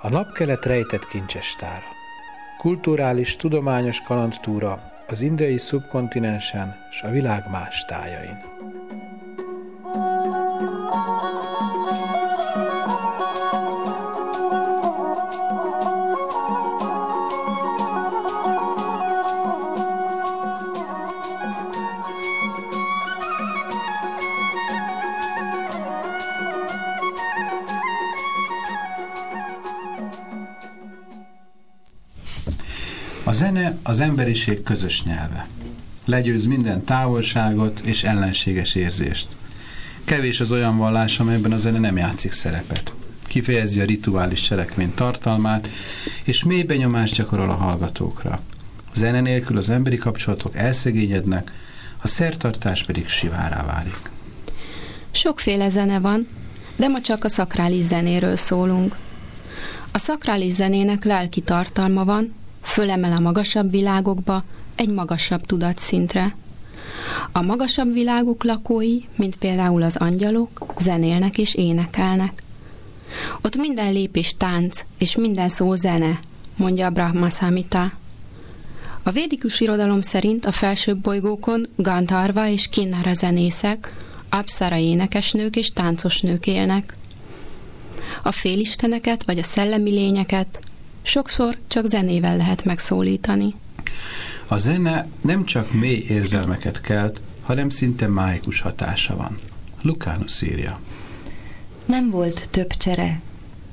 A napkelet rejtett kincsestára. Kulturális, tudományos kalandtúra az indiai szubkontinensen és a világ más tájain. Az emberiség közös nyelve. Legyőz minden távolságot és ellenséges érzést. Kevés az olyan vallás, amelyben a zene nem játszik szerepet. Kifejezi a rituális cselekmény tartalmát, és mély benyomást gyakorol a hallgatókra. Zene nélkül az emberi kapcsolatok elszegényednek, a szertartás pedig sivárá válik. Sokféle zene van, de ma csak a szakrális zenéről szólunk. A szakrális zenének lelki tartalma van, fölemel a magasabb világokba, egy magasabb tudatszintre. A magasabb világok lakói, mint például az angyalok, zenélnek és énekelnek. Ott minden lépés tánc, és minden szó zene, mondja Brahma Samhita. A védikus irodalom szerint a felsőbb bolygókon Gandharva és Kinnara zenészek, Apsara énekesnők és táncosnők élnek. A félisteneket vagy a szellemi lényeket sokszor csak zenével lehet megszólítani. A zene nem csak mély érzelmeket kelt, hanem szinte májkus hatása van. Lukánus írja. Nem volt több csere.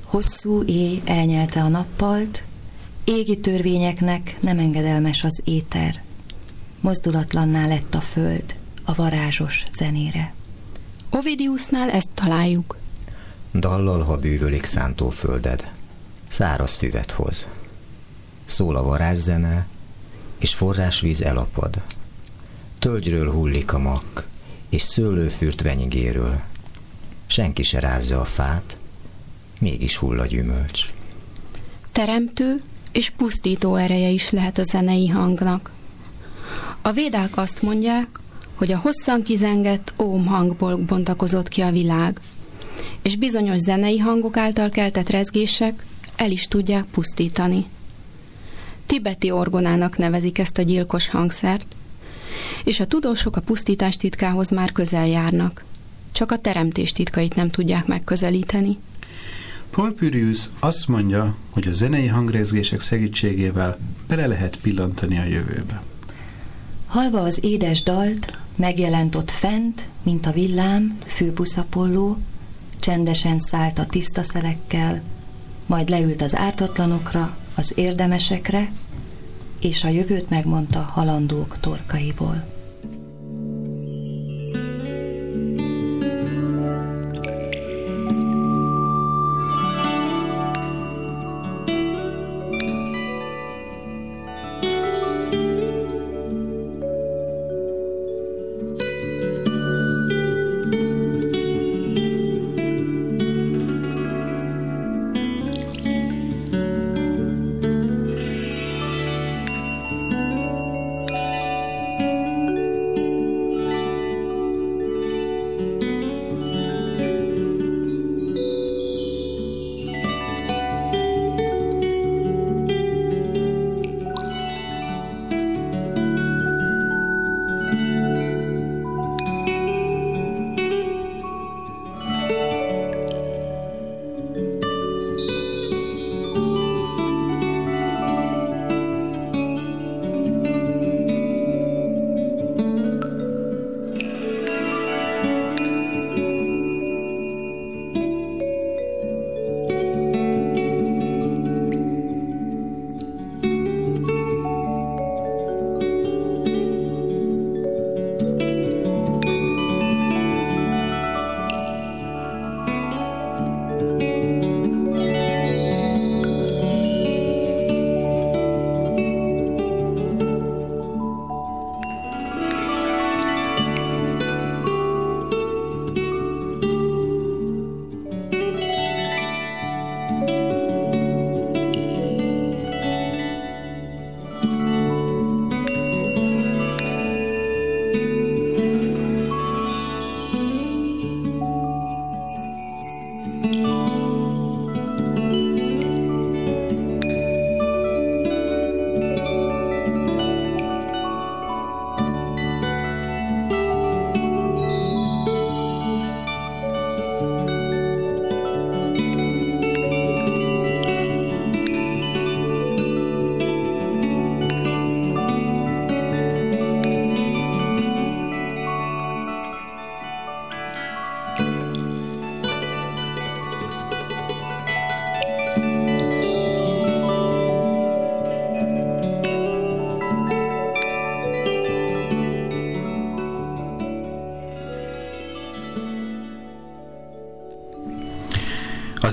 Hosszú éj elnyelte a nappalt, égi törvényeknek nem engedelmes az éter. Mozdulatlanná lett a föld a varázsos zenére. Ovidiusnál ezt találjuk. Dallal, ha bűvölik szántó földed, száraz füvet hoz. Szól a varázszene, és forrásvíz elapad. Tölgyről hullik a mak, és szőlőfürt venyigéről. Senki se rázza a fát, mégis hull a gyümölcs. Teremtő és pusztító ereje is lehet a zenei hangnak. A védák azt mondják, hogy a hosszan kizengett óm hangból bontakozott ki a világ, és bizonyos zenei hangok által keltett rezgések el is tudják pusztítani. Tibeti orgonának nevezik ezt a gyilkos hangszert, és a tudósok a pusztítás titkához már közel járnak. Csak a teremtés titkait nem tudják megközelíteni. Porphyrius azt mondja, hogy a zenei hangrezgések segítségével bele lehet pillantani a jövőbe. Halva az édes dalt, megjelent ott fent, mint a villám, főbuszapolló, csendesen szállt a tiszta szelekkel, majd leült az ártatlanokra, az érdemesekre, és a jövőt megmondta halandók torkaiból.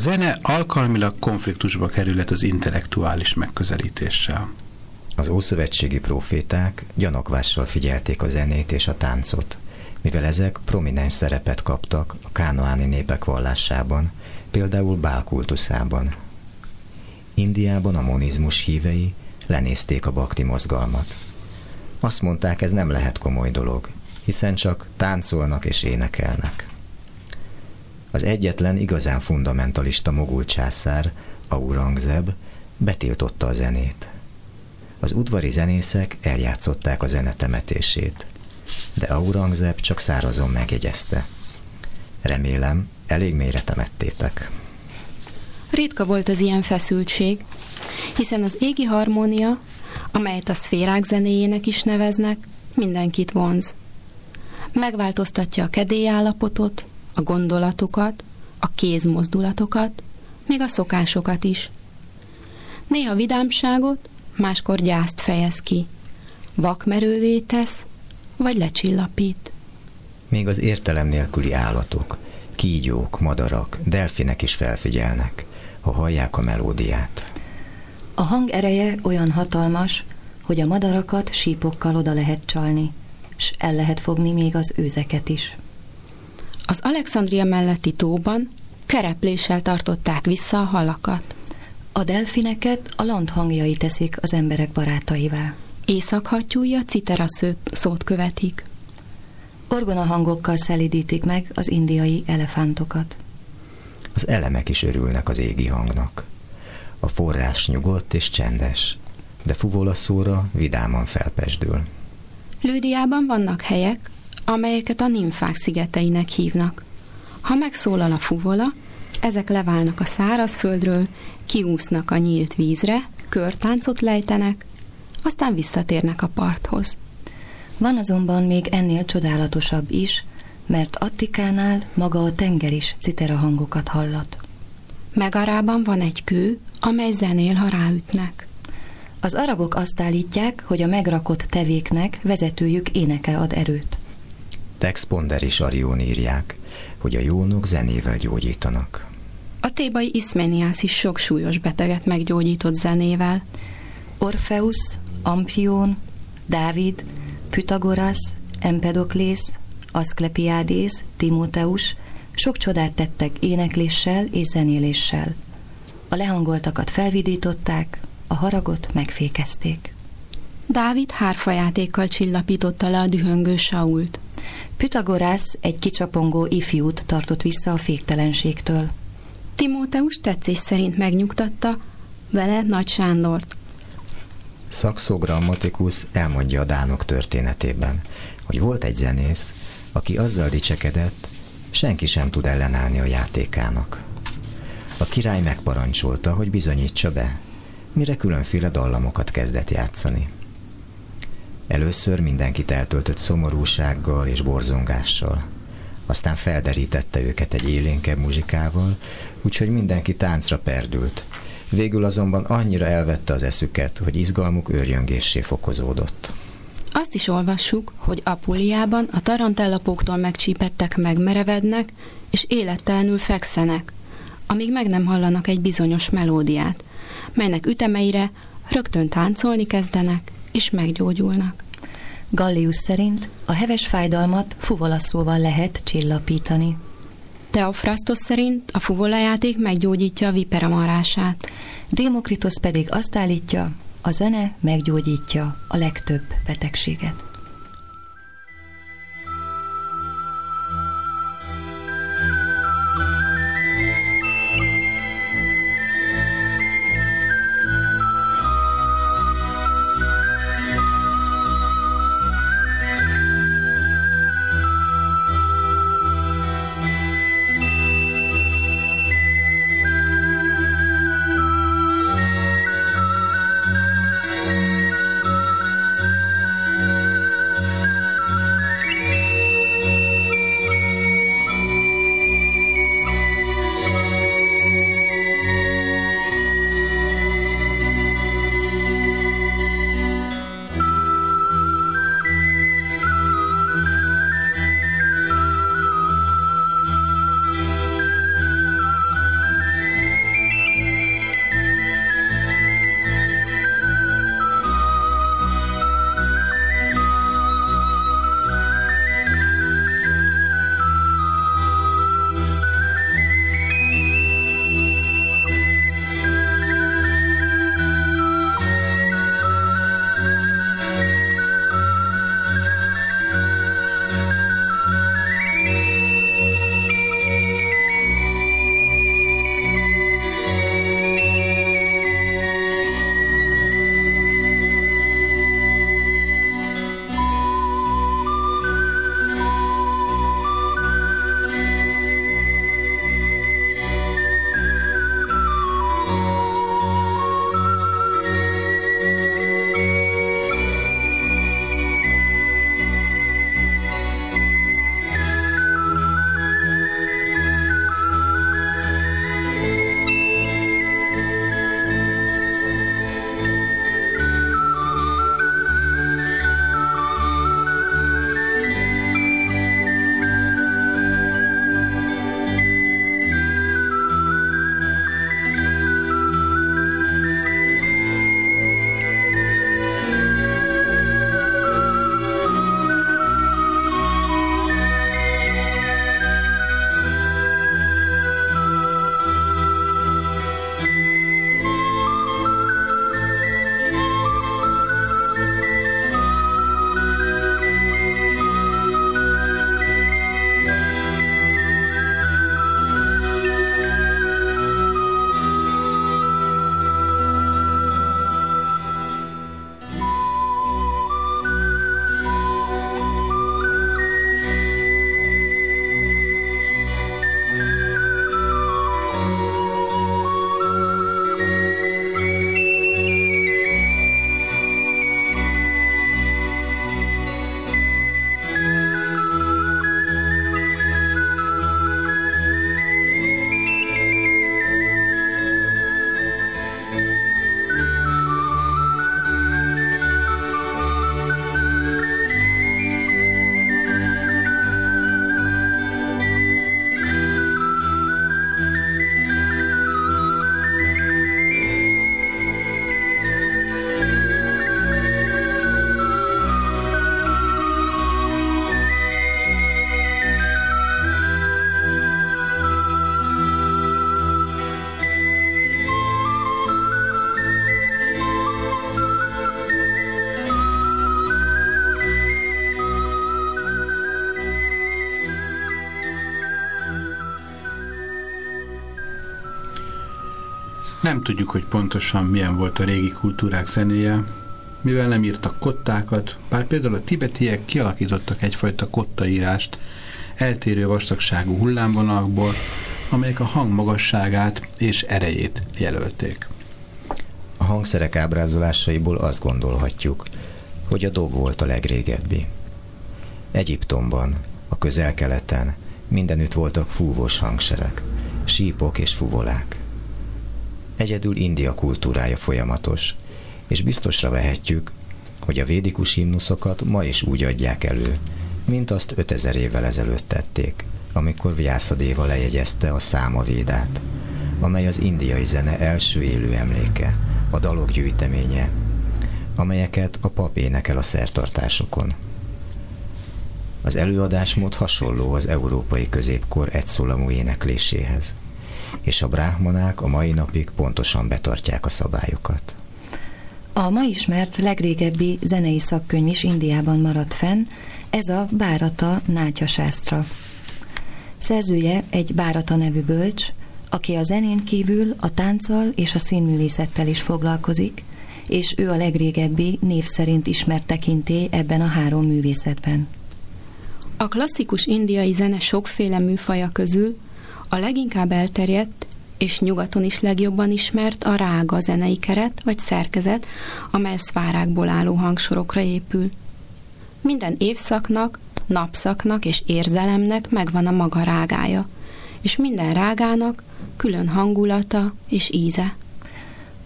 Zene alkalmilag konfliktusba kerülhet az intellektuális megközelítéssel. Az ószövetségi proféták gyanakvással figyelték a zenét és a táncot, mivel ezek prominens szerepet kaptak a kánoáni népek vallásában, például bálkultuszában. Indiában a monizmus hívei lenézték a bakti mozgalmat. Azt mondták, ez nem lehet komoly dolog, hiszen csak táncolnak és énekelnek. Az egyetlen igazán fundamentalista mogul császár, Aurangzeb, betiltotta a zenét. Az udvari zenészek eljátszották a zene temetését, de Aurangzeb csak szárazon megjegyezte. Remélem, elég mélyre temettétek. Ritka volt az ilyen feszültség, hiszen az égi harmónia, amelyet a szférák zenéjének is neveznek, mindenkit vonz. Megváltoztatja a kedélyállapotot, a gondolatokat, a kézmozdulatokat, még a szokásokat is. Néha vidámságot, máskor gyászt fejez ki, vakmerővé tesz, vagy lecsillapít. Még az értelem nélküli állatok, kígyók, madarak, delfinek is felfigyelnek, ha hallják a melódiát. A hang ereje olyan hatalmas, hogy a madarakat sípokkal oda lehet csalni, s el lehet fogni még az őzeket is. Az Alexandria melletti tóban kerepléssel tartották vissza a halakat. A delfineket a land hangjai teszik az emberek barátaivá. Északhattyúja citera szót követik. Orgona hangokkal szelidítik meg az indiai elefántokat. Az elemek is örülnek az égi hangnak. A forrás nyugodt és csendes, de fuvola szóra vidáman felpesdül. Lődiában vannak helyek, amelyeket a nimfák szigeteinek hívnak. Ha megszólal a fuvola, ezek leválnak a szárazföldről, kiúsznak a nyílt vízre, körtáncot lejtenek, aztán visszatérnek a parthoz. Van azonban még ennél csodálatosabb is, mert Attikánál maga a tenger is citera hangokat hallat. Megarában van egy kő, amely zenél, ha ráütnek. Az arabok azt állítják, hogy a megrakott tevéknek vezetőjük éneke ad erőt. Tex Ponder és Arion írják, hogy a jónok zenével gyógyítanak. A tébai Iszmeniász is sok súlyos beteget meggyógyított zenével. Orfeusz, Ampion, Dávid, Pythagoras, Empedoklész, Aszklepiádész, Timóteus sok csodát tettek énekléssel és zenéléssel. A lehangoltakat felvidították, a haragot megfékezték. Dávid hárfajátékkal csillapította le a dühöngő Sault. Pythagorász egy kicsapongó ifjút tartott vissza a féktelenségtől. Timóteus tetszés szerint megnyugtatta vele Nagy Sándort. Saxo Grammatikus elmondja a dánok történetében, hogy volt egy zenész, aki azzal dicsekedett, senki sem tud ellenállni a játékának. A király megparancsolta, hogy bizonyítsa be, mire különféle dallamokat kezdett játszani. Először mindenkit eltöltött szomorúsággal és borzongással. Aztán felderítette őket egy élénkebb muzsikával, úgyhogy mindenki táncra perdült. Végül azonban annyira elvette az eszüket, hogy izgalmuk őrjöngéssé fokozódott. Azt is olvassuk, hogy Apuliában a tarantellapóktól megcsípettek megmerevednek, és élettelenül fekszenek, amíg meg nem hallanak egy bizonyos melódiát, melynek ütemeire rögtön táncolni kezdenek, és meggyógyulnak. Gallius szerint a heves fájdalmat fuvolaszóval lehet csillapítani. Teofrastos szerint a fuvolajáték meggyógyítja a vipera marását. Démokritos pedig azt állítja, a zene meggyógyítja a legtöbb betegséget. Nem tudjuk, hogy pontosan milyen volt a régi kultúrák zenéje, mivel nem írtak kottákat, bár például a tibetiek kialakítottak egyfajta kottaírást, eltérő vastagságú hullámvonalakból, amelyek a hang magasságát és erejét jelölték. A hangszerek ábrázolásaiból azt gondolhatjuk, hogy a dob volt a legrégebbi. Egyiptomban, a közel-keleten mindenütt voltak fúvós hangserek, sípok és fuvolák. Egyedül India kultúrája folyamatos, és biztosra vehetjük, hogy a védikus himnuszokat ma is úgy adják elő, mint azt 5000 évvel ezelőtt tették, amikor Vyászadéva lejegyezte a számavédát, amely az indiai zene első élő emléke, a dalok gyűjteménye, amelyeket a pap énekel a szertartásokon. Az előadásmód hasonló az európai középkor egyszólamú énekléséhez, és a bráhmanák a mai napig pontosan betartják a szabályokat. A ma ismert legrégebbi zenei szakkönyv is Indiában maradt fenn, ez a Bárata Nátya Sásztra. Szerzője egy Bárata nevű bölcs, aki a zenén kívül a tánccal és a színművészettel is foglalkozik, és ő a legrégebbi név szerint ismert tekinté ebben a három művészetben. A klasszikus indiai zene sokféle műfaja közül a leginkább elterjedt és nyugaton is legjobban ismert a rága zenei keret vagy szerkezet, amely szvárákból álló hangsorokra épül. Minden évszaknak, napszaknak és érzelemnek megvan a maga rágája, és minden rágának külön hangulata és íze.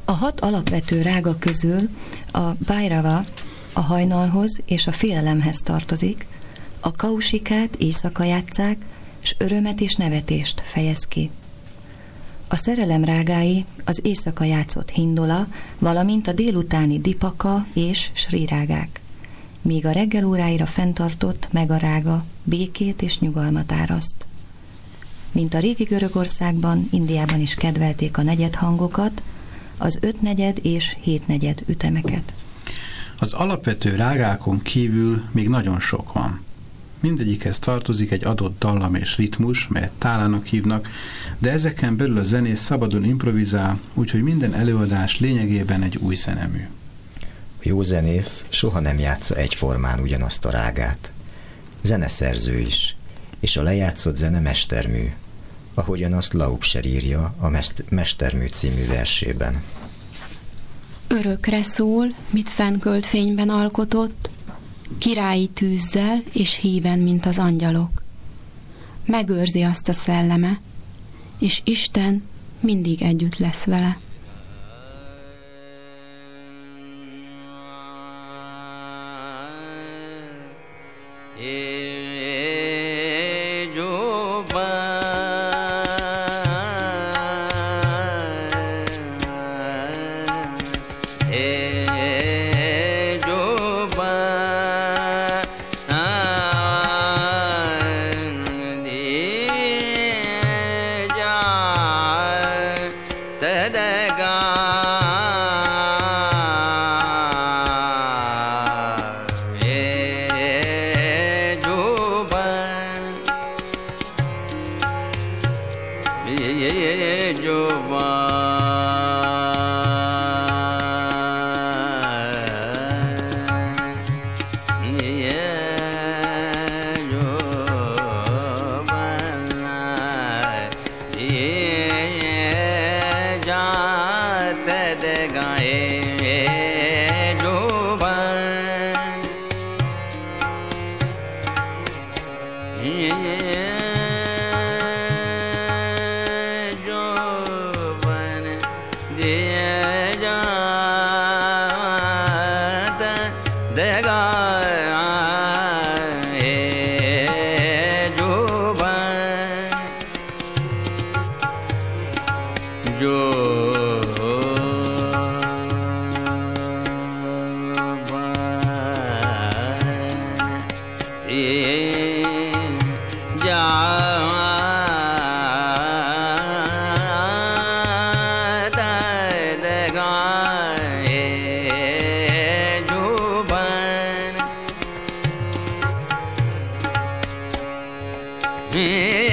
A hat alapvető rága közül a Bajrava a hajnalhoz és a félelemhez tartozik, a kausikát éjszaka játszák, és örömet és nevetést fejez ki. A szerelem rágái az éjszaka játszott hindola, valamint a délutáni dipaka és srirágák, míg a reggel óráira fenntartott megarága békét és nyugalmat áraszt. Mint a régi Görögországban, Indiában is kedvelték a negyed hangokat, az ötnegyed és hétnegyed ütemeket. Az alapvető rágákon kívül még nagyon sok van. Mindegyikhez tartozik egy adott dallam és ritmus, melyet tálának hívnak, de ezeken belül a zenész szabadon improvizál, úgyhogy minden előadás lényegében egy új zenemű. A jó zenész soha nem játsza egyformán ugyanazt a rágát. Zeneszerző is, és a lejátszott zene mestermű, ahogyan azt Laupser írja a Mestermű című versében. Örökre szól, mit fennkölt fényben alkotott, királyi tűzzel és híven, mint az angyalok. Megőrzi azt a szelleme, és Isten mindig együtt lesz vele. ver.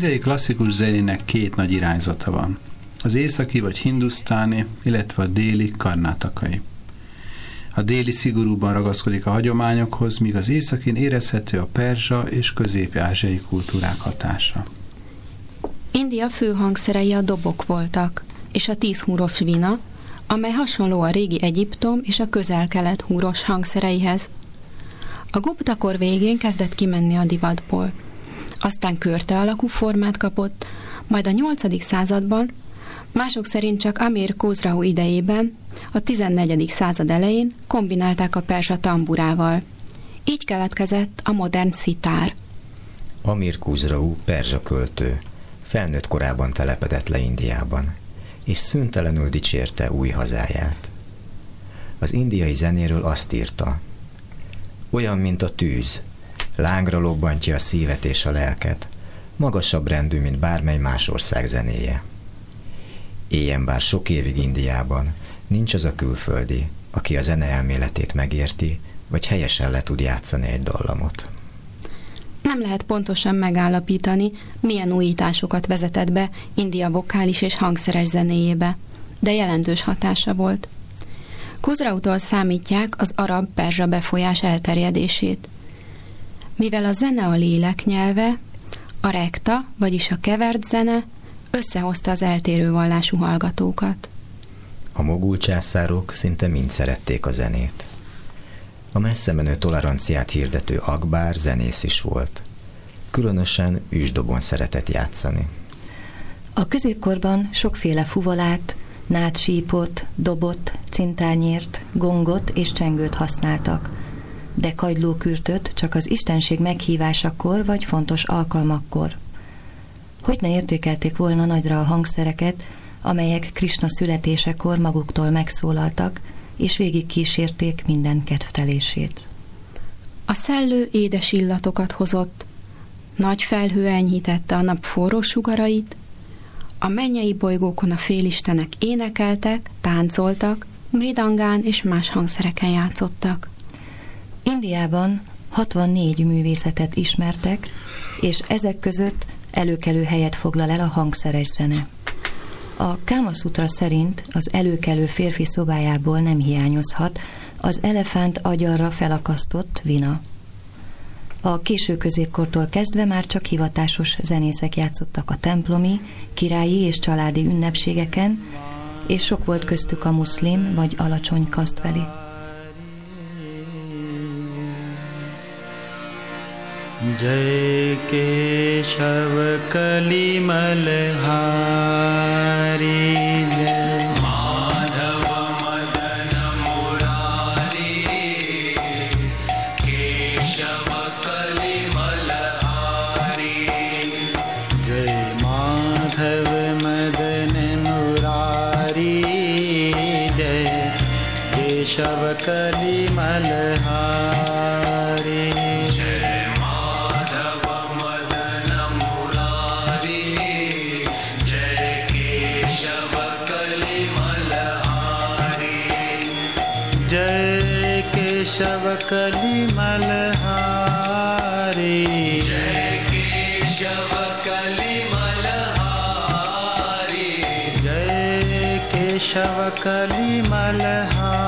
Klasszikus zenének két nagy irányzata van. Az északi vagy hindusztáni, illetve a déli karnátakai. A déli szigorúban ragaszkodik a hagyományokhoz, míg az északin érezhető a perzsa és közép-ázsiai kultúrák hatása. India fő hangszerei a dobok voltak, és a tíz húros vina, amely hasonló a régi Egyiptom és a közel-kelet húros hangszereihez. A guptakor végén kezdett kimenni a divatból – aztán körte alakú formát kapott, majd a 8. században, mások szerint csak Amir Kózrau idejében, a 14. század elején kombinálták a persa tamburával. Így keletkezett a modern szitár. Amir Kózrau perzsa költő, felnőtt korában telepedett le Indiában, és szüntelenül dicsérte új hazáját. Az indiai zenéről azt írta, olyan, mint a tűz, Lángra lobbantja a szívet és a lelket, magasabb rendű, mint bármely más ország zenéje. Éljen bár sok évig Indiában, nincs az a külföldi, aki a zene elméletét megérti, vagy helyesen le tud játszani egy dallamot. Nem lehet pontosan megállapítani, milyen újításokat vezetett be India vokális és hangszeres zenéjébe, de jelentős hatása volt. Kuzrautól számítják az arab-perzsa befolyás elterjedését – mivel a zene a lélek nyelve, a rekta, vagyis a kevert zene összehozta az eltérő vallású hallgatókat. A mogul császárok szinte mind szerették a zenét. A messze menő toleranciát hirdető Akbár zenész is volt. Különösen üsdobon szeretett játszani. A középkorban sokféle fuvolát, nátsípot, dobot, cintányért, gongot és csengőt használtak – de kagylókürtöt csak az istenség meghívásakor vagy fontos alkalmakkor. Hogy ne értékelték volna nagyra a hangszereket, amelyek Krisna születésekor maguktól megszólaltak, és végig kísérték minden kedvtelését. A szellő édes illatokat hozott, nagy felhő enyhítette a nap forró sugarait, a mennyei bolygókon a félistenek énekeltek, táncoltak, mridangán és más hangszereken játszottak. Indiában 64 művészetet ismertek, és ezek között előkelő helyet foglal el a hangszeres zene. A Kámasutra szerint az előkelő férfi szobájából nem hiányozhat az elefánt agyarra felakasztott vina. A késő középkortól kezdve már csak hivatásos zenészek játszottak a templomi, királyi és családi ünnepségeken, és sok volt köztük a muszlim vagy alacsony kasztbeli. जय केशव कलिमल हारी जय शवकलि मलहारे।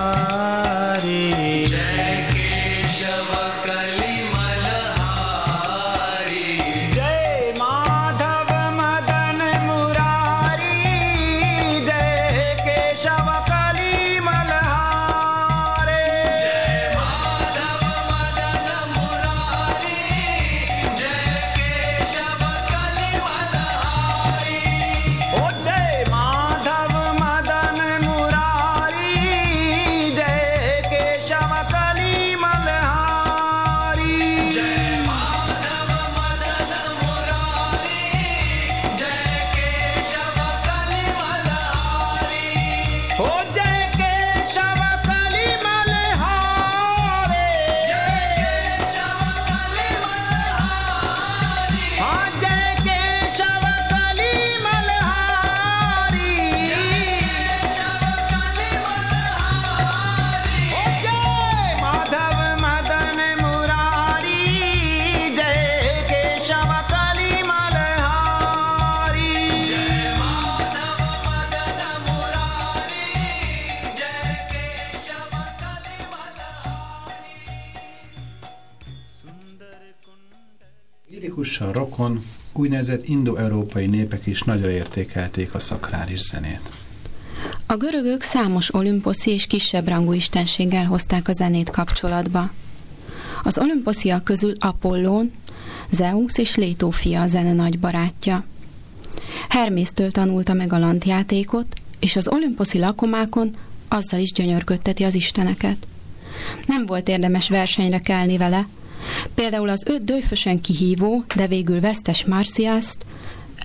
Grékussal rokon úgynevezett indo-európai népek is nagyra értékelték a szakrális zenét. A görögök számos olimposzi és kisebb rangú istenséggel hozták a zenét kapcsolatba. Az olimposziak közül Apollón, Zeus és Létó fia a zene nagy barátja. Hermésztől tanulta meg a lantjátékot, és az olimposzi lakomákon azzal is gyönyörködteti az isteneket. Nem volt érdemes versenyre kelni vele, például az öt dőfösen kihívó, de végül vesztes Marciaszt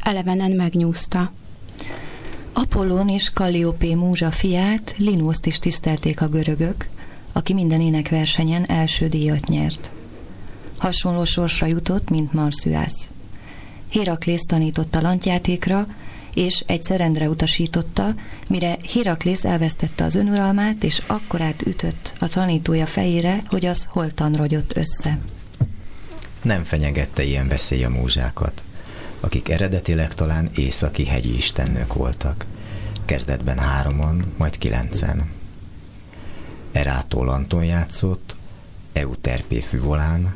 elevenen megnyúzta. Apollón és Kalliopé múzsa fiát, Linuszt is tisztelték a görögök, aki minden énekversenyen első díjat nyert. Hasonló sorsra jutott, mint Marciász. Héraklész tanította lantjátékra, és egyszer rendre utasította, mire Héraklész elvesztette az önuralmát, és akkorát ütött a tanítója fejére, hogy az holtan rogyott össze. Nem fenyegette ilyen veszély a múzsákat, akik eredetileg talán északi hegyi istennők voltak. Kezdetben hároman, majd kilencen. Erától Anton játszott, Euterpé füvolán,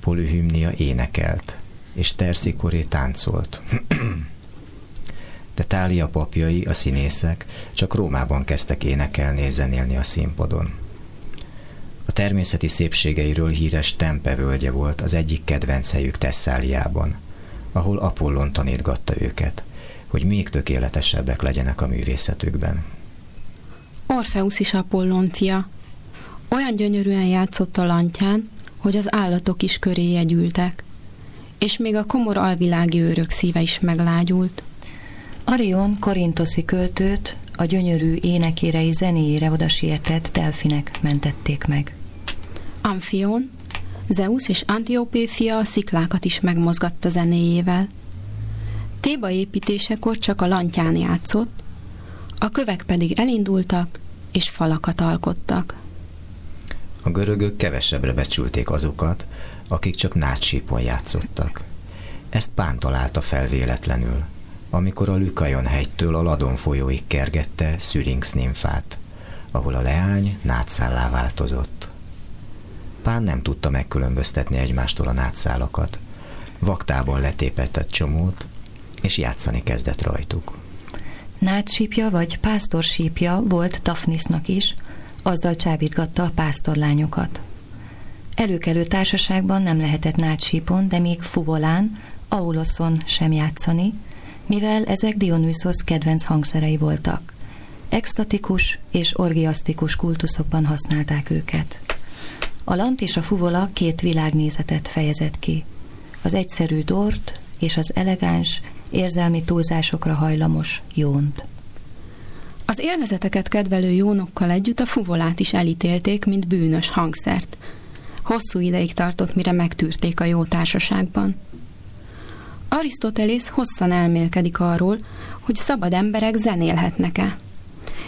Polyhymnia énekelt, és Tercikoré táncolt. De Tália papjai, a színészek csak Rómában kezdtek énekelni és zenélni a színpadon. A természeti szépségeiről híres Tempe völgye volt az egyik kedvenc helyük Tesszáliában, ahol Apollon tanítgatta őket, hogy még tökéletesebbek legyenek a művészetükben. Orfeusz is Apollon fia. Olyan gyönyörűen játszott a lantján, hogy az állatok is köré jegyültek, és még a komor alvilági őrök szíve is meglágyult. Arion korintoszi költőt a gyönyörű énekérei zenéjére oda sietett Delfinek mentették meg. Amphion, Zeus és Antiopé fia a sziklákat is megmozgatta zenéjével. Téba építésekor csak a lantján játszott, a kövek pedig elindultak és falakat alkottak. A görögök kevesebbre becsülték azokat, akik csak nátsípon játszottak. Ezt Pán találta fel véletlenül, amikor a Lükajon hegytől a Ladon folyóig kergette Syrinx nymfát, ahol a leány nátszállá változott. Pán nem tudta megkülönböztetni egymástól a nátszálakat. Vaktában letépett egy csomót, és játszani kezdett rajtuk. Nátsípja vagy pásztorsípja volt Tafnisnak is, azzal csábítgatta a pásztorlányokat. Előkelő társaságban nem lehetett nátsípon, de még fuvolán, auloszon sem játszani, mivel ezek Dionysos kedvenc hangszerei voltak. Extatikus és orgiasztikus kultuszokban használták őket. A lant és a fuvola két világnézetet fejezett ki. Az egyszerű dort és az elegáns, érzelmi túlzásokra hajlamos jónt. Az élvezeteket kedvelő jónokkal együtt a fuvolát is elítélték, mint bűnös hangszert. Hosszú ideig tartott, mire megtűrték a jó társaságban. Arisztotelész hosszan elmélkedik arról, hogy szabad emberek zenélhetnek-e.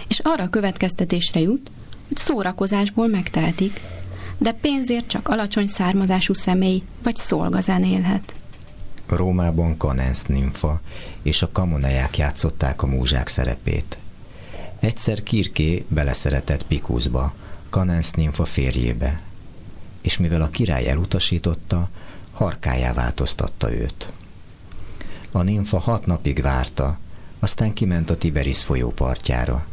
És arra következtetésre jut, hogy szórakozásból megteltik, de pénzért csak alacsony származású személy vagy szolga zenélhet. Rómában Kanensz nimfa és a kamoneják játszották a múzsák szerepét. Egyszer Kirké beleszeretett Pikuszba, Kanensz nimfa férjébe, és mivel a király elutasította, harkájá változtatta őt. A nimfa hat napig várta, aztán kiment a Tiberis folyó partjára.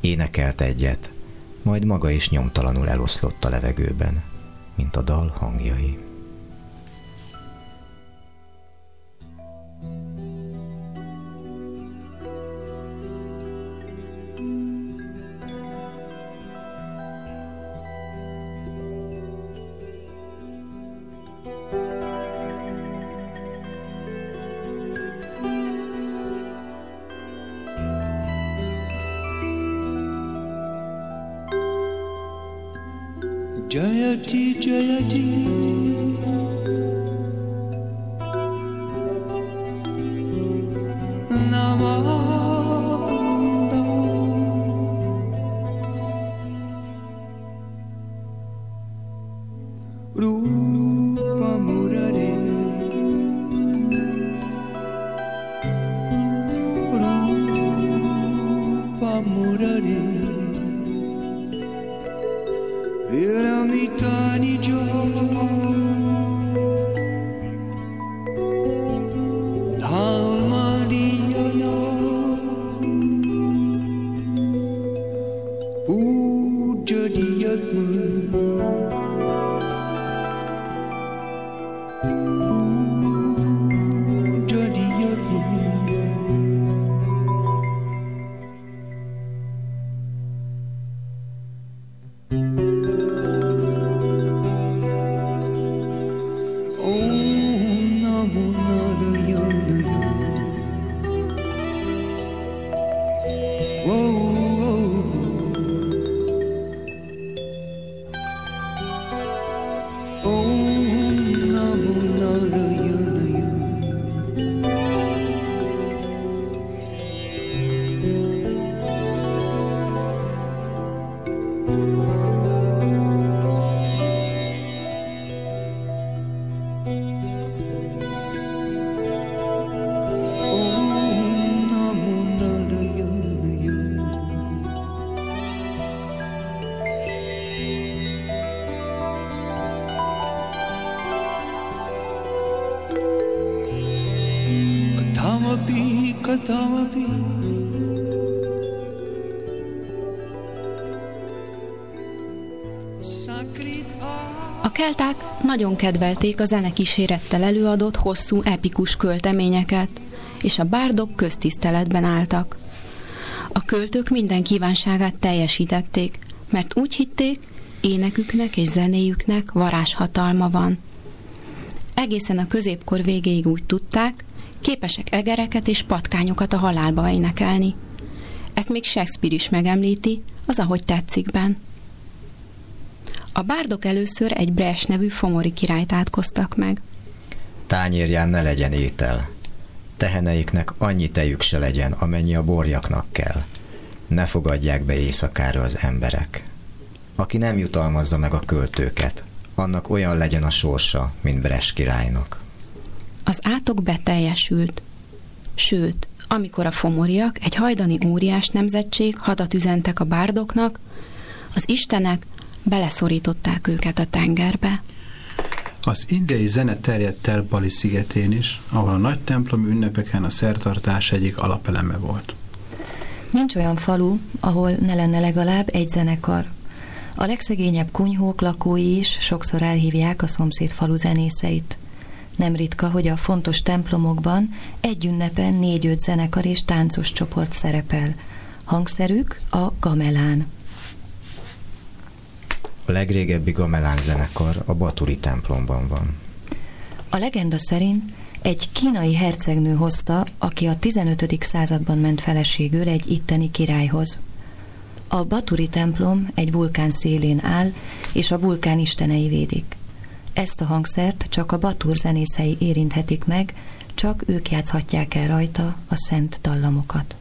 Énekelt egyet, majd maga is nyomtalanul eloszlott a levegőben, mint a dal hangjai. Jayati Jayati nagyon kedvelték a zenekísérettel előadott hosszú epikus költeményeket, és a bárdok köztiszteletben álltak. A költők minden kívánságát teljesítették, mert úgy hitték, éneküknek és zenéjüknek varázshatalma van. Egészen a középkor végéig úgy tudták, képesek egereket és patkányokat a halálba énekelni. Ezt még Shakespeare is megemlíti, az ahogy tetszikben. A bárdok először egy Bres nevű fomori királyt átkoztak meg. Tányérján ne legyen étel. Teheneiknek annyi tejük se legyen, amennyi a borjaknak kell. Ne fogadják be éjszakára az emberek. Aki nem jutalmazza meg a költőket, annak olyan legyen a sorsa, mint Bres királynak. Az átok beteljesült. Sőt, amikor a fomoriak, egy hajdani óriás nemzetség hadat üzentek a bárdoknak, az istenek beleszorították őket a tengerbe. Az indiai zene terjedt el Bali szigetén is, ahol a nagy templom ünnepeken a szertartás egyik alapeleme volt. Nincs olyan falu, ahol ne lenne legalább egy zenekar. A legszegényebb kunyhók lakói is sokszor elhívják a szomszéd falu zenészeit. Nem ritka, hogy a fontos templomokban egy ünnepen négy-öt zenekar és táncos csoport szerepel. Hangszerük a gamelán. A legrégebbi gamelán zenekar a Baturi templomban van. A legenda szerint egy kínai hercegnő hozta, aki a 15. században ment feleségül egy itteni királyhoz. A Baturi templom egy vulkán szélén áll, és a vulkán istenei védik. Ezt a hangszert csak a Batur zenészei érinthetik meg, csak ők játszhatják el rajta a szent dallamokat.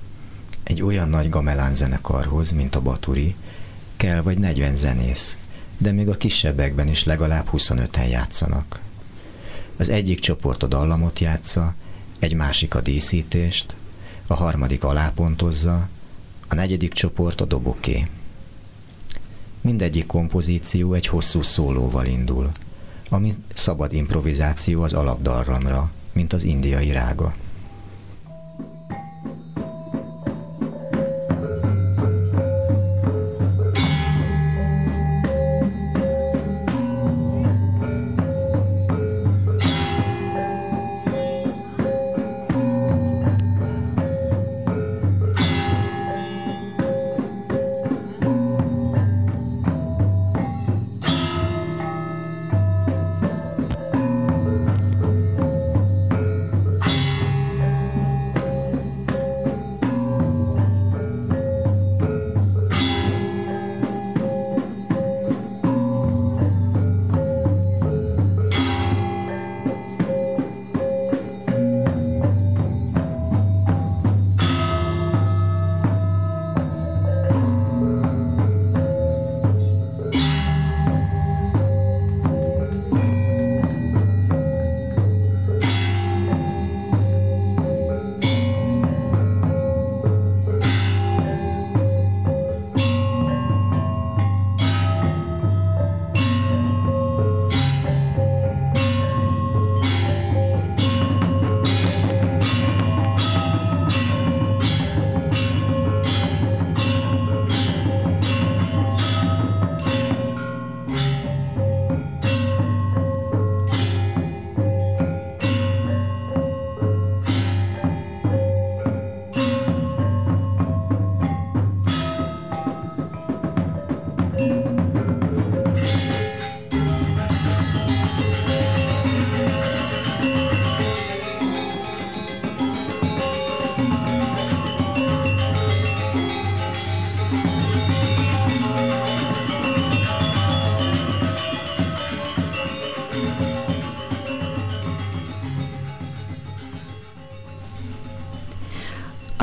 Egy olyan nagy gamelán zenekarhoz, mint a Baturi, kell vagy 40 zenész, de még a kisebbekben is legalább 25-en játszanak. Az egyik csoport a dallamot játsza, egy másik a díszítést, a harmadik alápontozza, a negyedik csoport a doboké. Mindegyik kompozíció egy hosszú szólóval indul, ami szabad improvizáció az alapdallamra, mint az indiai rága.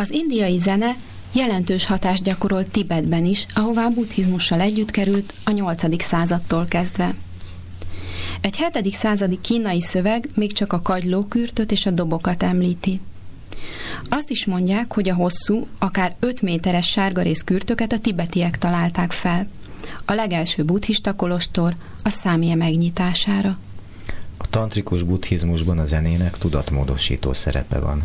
Az indiai zene jelentős hatást gyakorolt Tibetben is, ahová buddhizmussal együtt került a 8. századtól kezdve. Egy 7. századi kínai szöveg még csak a kagylókürtöt és a dobokat említi. Azt is mondják, hogy a hosszú, akár 5 méteres sárgarész kürtöket a tibetiek találták fel. A legelső buddhista kolostor a számje megnyitására. A tantrikus buddhizmusban a zenének tudatmódosító szerepe van.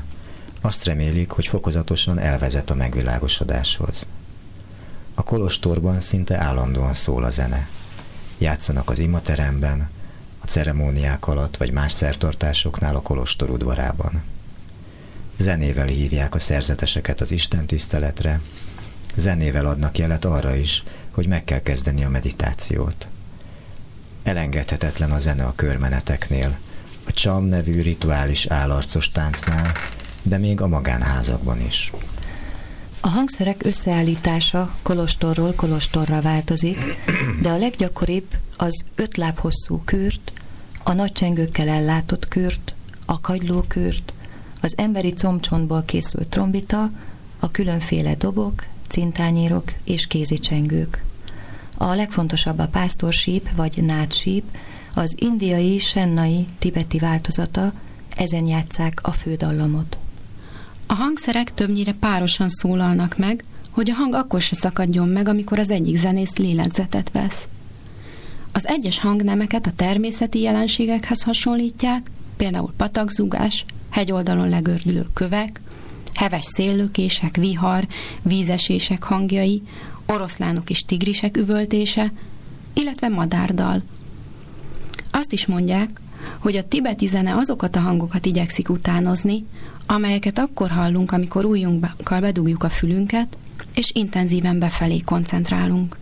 Azt remélik, hogy fokozatosan elvezet a megvilágosodáshoz. A kolostorban szinte állandóan szól a zene. Játszanak az imateremben, a ceremóniák alatt vagy más szertartásoknál a kolostor udvarában. Zenével hívják a szerzeteseket az Isten tiszteletre, zenével adnak jelet arra is, hogy meg kell kezdeni a meditációt. Elengedhetetlen a zene a körmeneteknél, a csam nevű rituális állarcos táncnál, de még a magánházakban is. A hangszerek összeállítása kolostorról kolostorra változik, de a leggyakoribb az öt láb hosszú kürt, a nagy csengőkkel ellátott kürt, a kagylókürt, az emberi combcsontból készült trombita, a különféle dobok, cintányérok és kézicsengők. A legfontosabb a pásztorsíp vagy nátsíp, az indiai, sennai, tibeti változata, ezen játszák a fődallamot. A hangszerek többnyire párosan szólalnak meg, hogy a hang akkor se szakadjon meg, amikor az egyik zenész lélegzetet vesz. Az egyes hangnemeket a természeti jelenségekhez hasonlítják, például patakzugás, hegyoldalon legördülő kövek, heves széllökések, vihar, vízesések hangjai, oroszlánok és tigrisek üvöltése, illetve madárdal. Azt is mondják, hogy a tibeti zene azokat a hangokat igyekszik utánozni, amelyeket akkor hallunk, amikor ujjunkkal bedugjuk a fülünket, és intenzíven befelé koncentrálunk.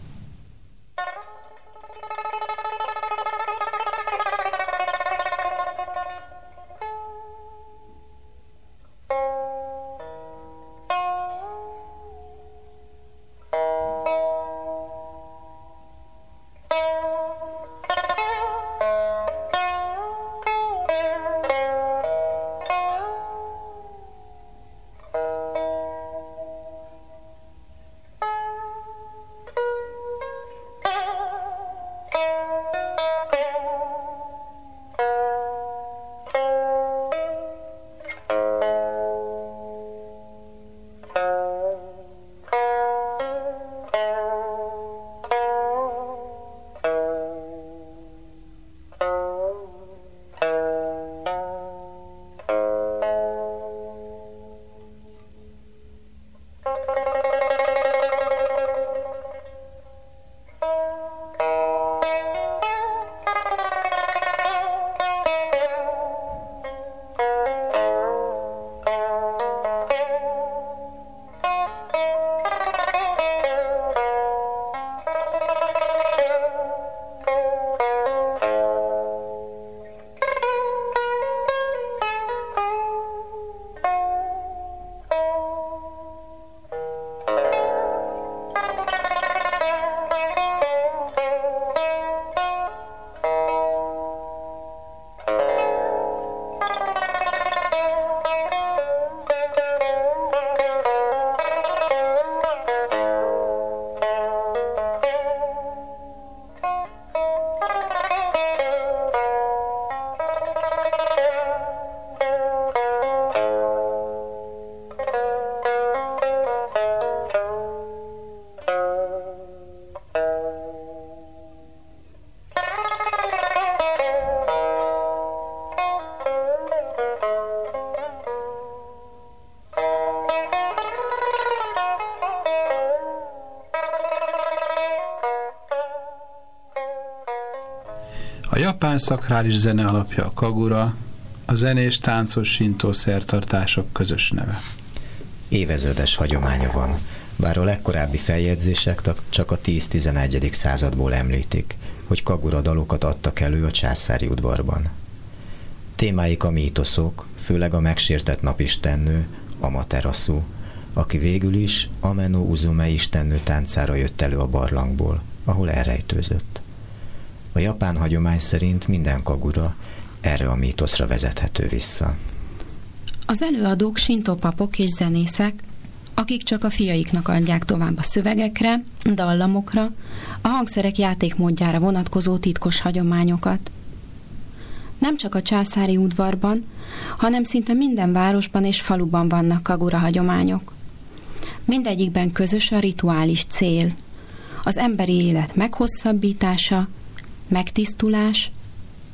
Japán szakrális zene alapja a kagura, a zenés táncos sintó szertartások közös neve. Évezredes hagyománya van. bár a legkorábbi feljegyzések csak a 10-11. századból említik, hogy kagura dalokat adtak elő a császári udvarban. Témáik a mítoszok, főleg a megsértett napistennő, Amaterasu, aki végül is Ameno Uzume istennő táncára jött elő a barlangból, ahol elrejtőzött. A japán hagyomány szerint minden kagura erre a mítoszra vezethető vissza. Az előadók sintó papok és zenészek, akik csak a fiaiknak adják tovább a szövegekre, dallamokra, a hangszerek játékmódjára vonatkozó titkos hagyományokat. Nem csak a császári udvarban, hanem szinte minden városban és faluban vannak kagura hagyományok. Mindegyikben közös a rituális cél. Az emberi élet meghosszabbítása, megtisztulás,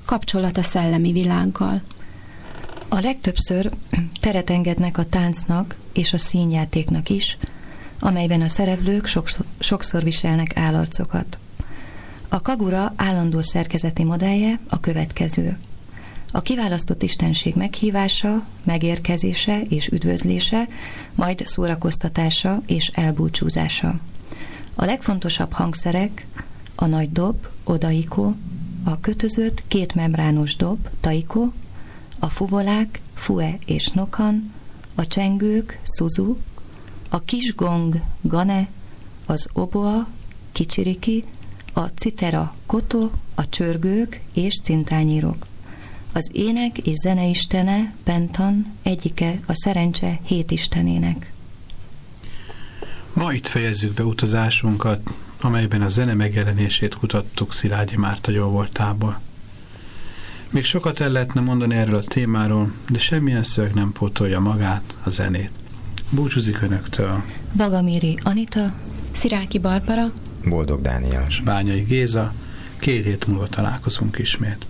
kapcsolat a szellemi világgal. A legtöbbször teret engednek a táncnak és a színjátéknak is, amelyben a szereplők sokszor, sokszor viselnek állarcokat. A kagura állandó szerkezeti modellje a következő. A kiválasztott istenség meghívása, megérkezése és üdvözlése, majd szórakoztatása és elbúcsúzása. A legfontosabb hangszerek a nagy dob, odaiko, a kötözött kétmembrános dob, taiko, a fuvolák, fue és nokan, a csengők, suzu, a kis gong, gane, az oboa, kicsiriki, a citera, koto, a csörgők és cintányírok. Az ének és zene istene, Pentan, egyike a szerencse hét istenének. Ma itt fejezzük be utazásunkat, amelyben a zene megjelenését kutattuk Szilágyi Márta jó voltából. Még sokat el lehetne mondani erről a témáról, de semmilyen szöveg nem pótolja magát, a zenét. Búcsúzik Önöktől. Bagamiri Anita, Sziráki Barbara, Boldog Dániel. És Bányai Géza. Két hét múlva találkozunk ismét.